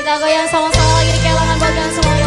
Kita goyang sama-sama lagi di kelangan buat semua.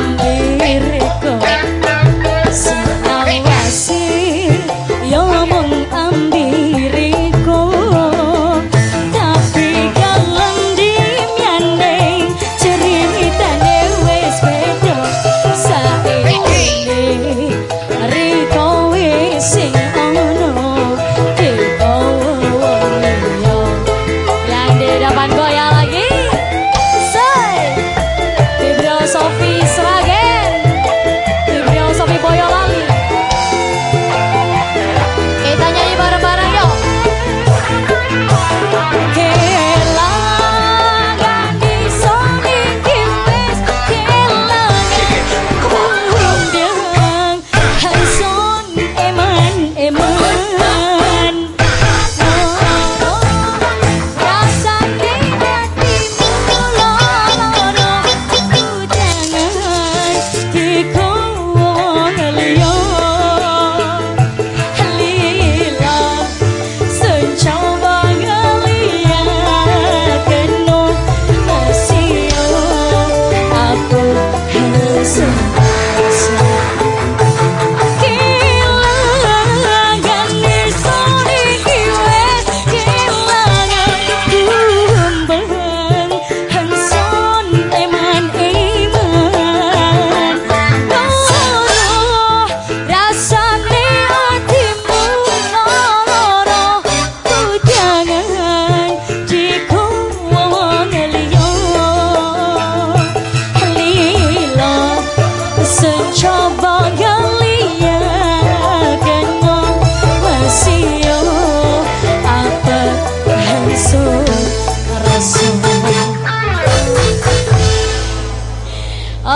me.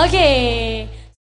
Okay.